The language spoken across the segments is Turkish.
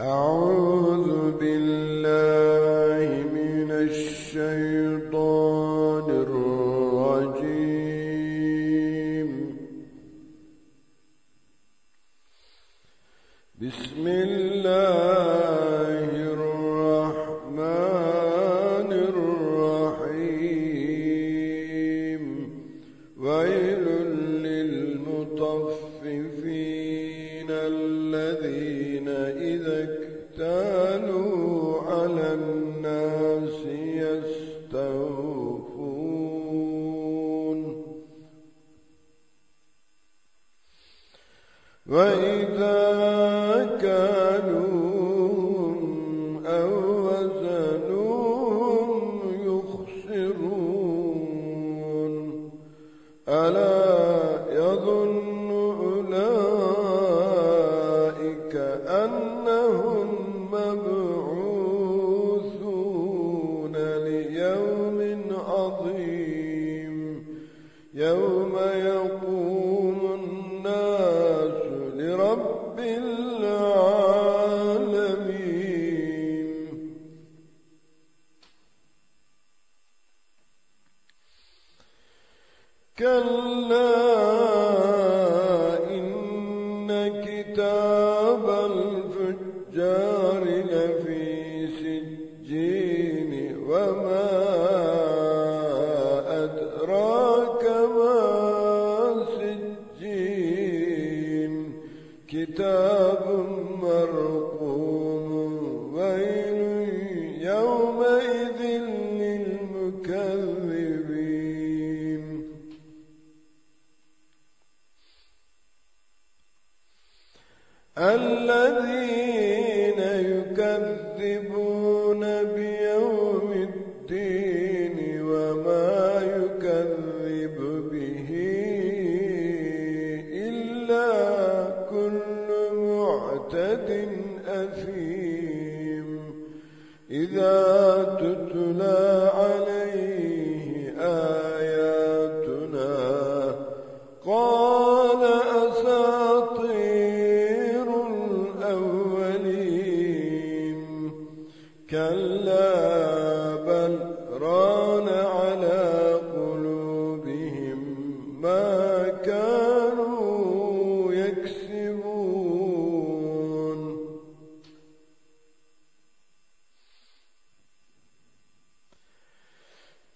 أعوذ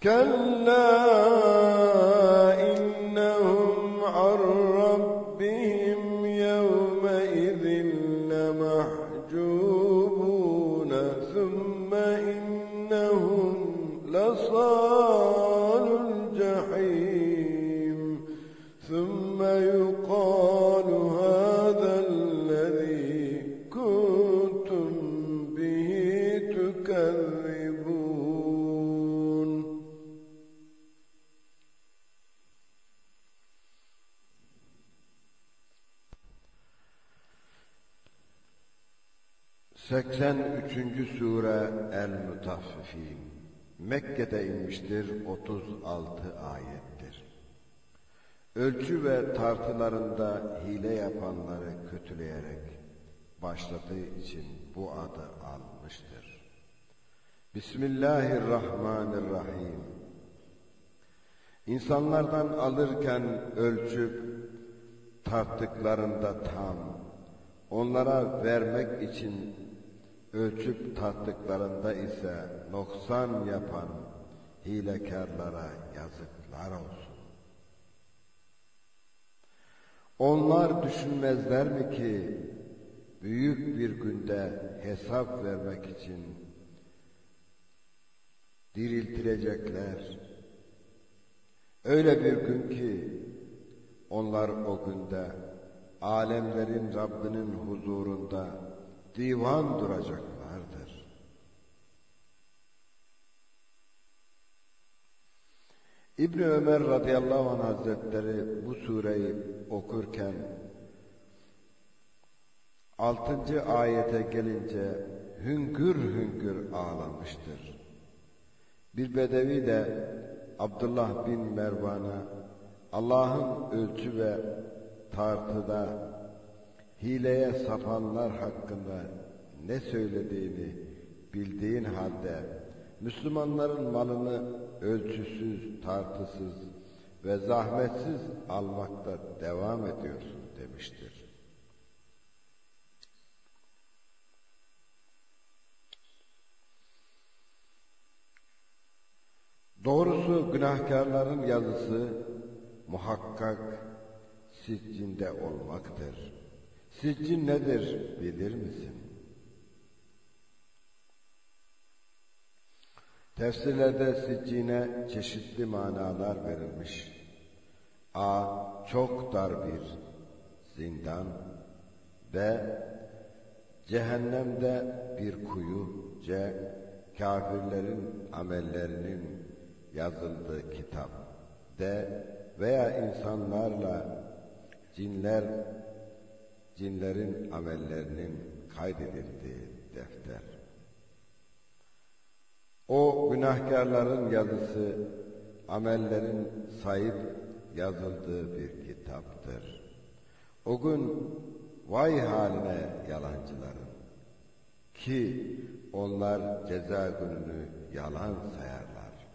كلا 83. Sure El-Mutaffifin Mekke'de inmiştir 36 ayettir. Ölçü ve tartılarında hile yapanları kötüleyerek başladığı için bu adı almıştır. Bismillahirrahmanirrahim İnsanlardan alırken ölçüp tarttıklarında tam, onlara vermek için ölçüp tarttıklarında ise noksan yapan hilekarlara yazıklar olsun. Onlar düşünmezler mi ki büyük bir günde hesap vermek için diriltilecekler. Öyle bir gün ki onlar o günde alemlerin Rabbinin huzurunda divan duracaklardır. İbn Ömer radıyallahu anh hazretleri bu sureyi okurken altıncı ayete gelince hüngür hüngür ağlamıştır. Bir bedevi de Abdullah bin Mervan'a Allah'ın ölçü ve tartıda hileye sapanlar hakkında ne söylediğini bildiğin halde Müslümanların malını ölçüsüz, tartısız ve zahmetsiz almakta devam ediyorsun demiştir. Doğrusu günahkarların yazısı muhakkak siccinde olmaktır. Siccin nedir bilir misin? Tefsirlerde siccine çeşitli manalar verilmiş. A. Çok dar bir zindan. B. Cehennemde bir kuyu. C. Kafirlerin amellerinin yazıldığı kitap. D. Veya insanlarla cinler cinlerin amellerinin kaydedildiği defter. O günahkarların yazısı, amellerin sayıp yazıldığı bir kitaptır. O gün vay haline yalancıların ki onlar ceza gününü yalan sayarlar.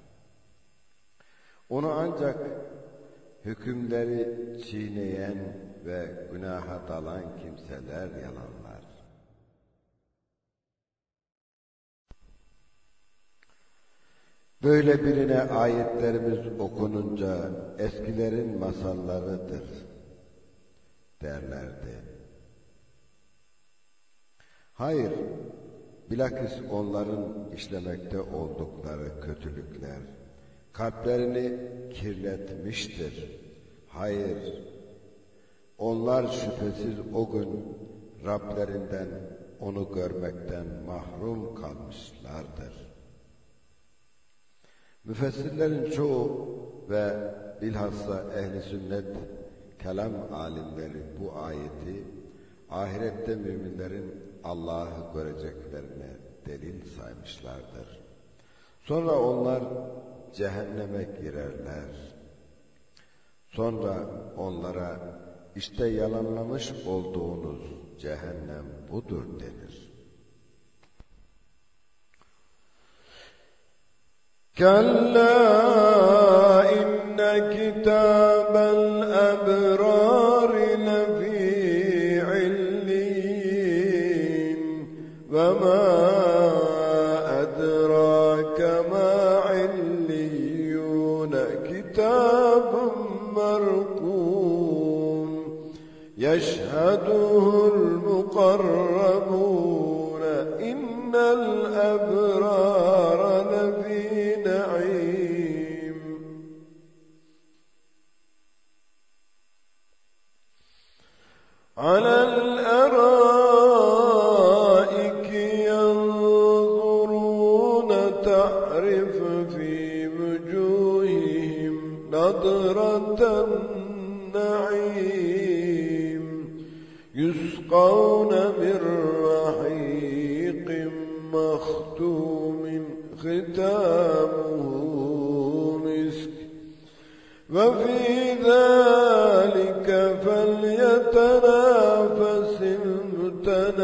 Onu ancak hükümleri çiğneyen ve günaha dalan kimseler yalanlar. Böyle birine ayetlerimiz okununca eskilerin masallarıdır derlerdi. Hayır, bilakis onların işlemekte oldukları kötülükler kalplerini kirletmiştir. Hayır, onlar şüphesiz o gün Rablerinden onu görmekten mahrum kalmışlardır. Müfessirlerin çoğu ve bilhassa ehli sünnet kelam alimleri bu ayeti ahirette müminlerin Allah'ı göreceklerine delil saymışlardır. Sonra onlar cehenneme girerler. Sonra onlara işte yalanlamış olduğunuz cehennem budur denir. Kalla inne kitabel ebrar lefi illin ve ma على الأرائك ينظرون تعرف في وجوههم نضرة النعيم يسقون من رحيق مختوم ختامه مسك وفي ذلك فليتنافس المتنافسون.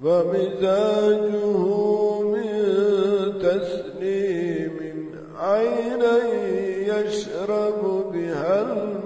ومزاجه من تسليم عينا يشرب بها المقربون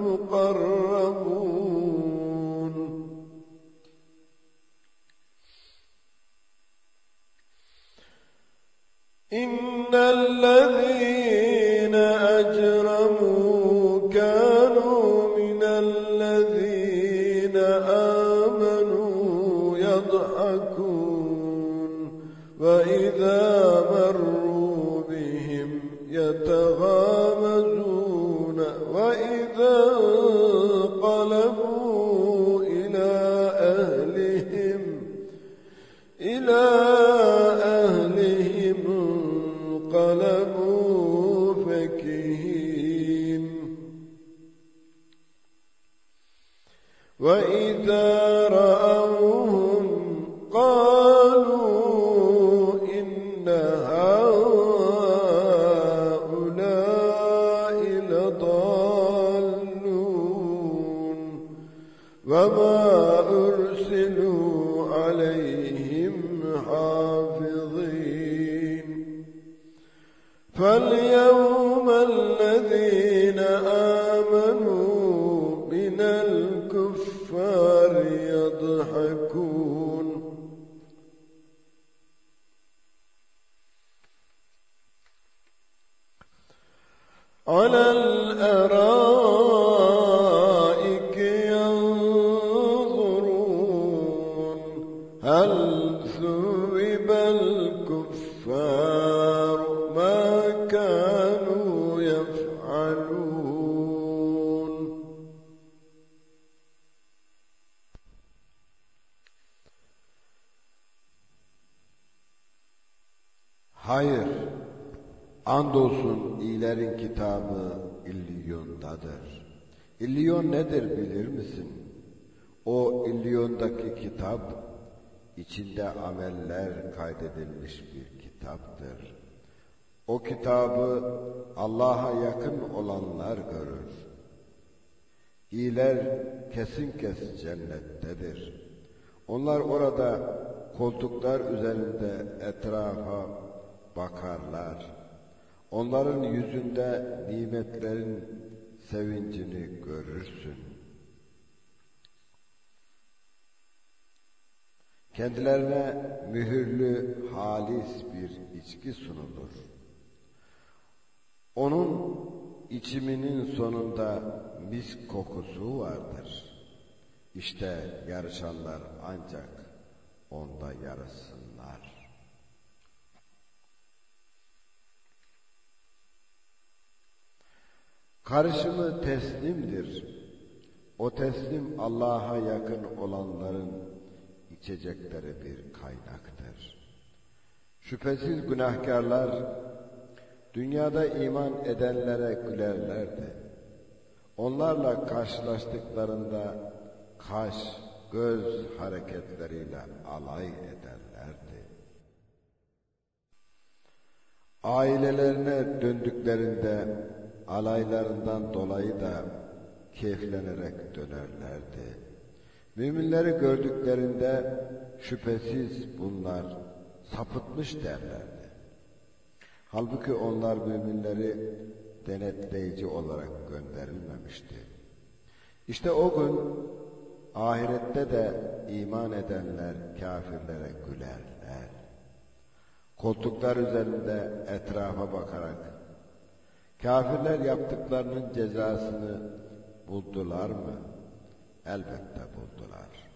آمنوا من الكفار يضحكون. على الأرائك ينظرون هل ثوب الكفار andolsun iyilerin kitabı İlliyon'dadır. İlliyon nedir bilir misin? O İlliyon'daki kitap, içinde ameller kaydedilmiş bir kitaptır. O kitabı Allah'a yakın olanlar görür. İyiler kesin kes cennettedir. Onlar orada koltuklar üzerinde etrafa bakarlar. Onların yüzünde nimetlerin sevincini görürsün. Kendilerine mühürlü, halis bir içki sunulur. Onun içiminin sonunda mis kokusu vardır. İşte yarışanlar ancak onda yarışsınlar. Karışımı teslimdir. O teslim Allah'a yakın olanların içecekleri bir kaynaktır. Şüphesiz günahkarlar dünyada iman edenlere gülerlerdi. Onlarla karşılaştıklarında kaş, göz hareketleriyle alay ederlerdi. Ailelerine döndüklerinde alaylarından dolayı da keyiflenerek dönerlerdi. Müminleri gördüklerinde şüphesiz bunlar sapıtmış derlerdi. Halbuki onlar müminleri denetleyici olarak gönderilmemişti. İşte o gün ahirette de iman edenler kafirlere gülerler. Koltuklar üzerinde etrafa bakarak kafirler yaptıklarının cezasını buldular mı? Elbette buldular.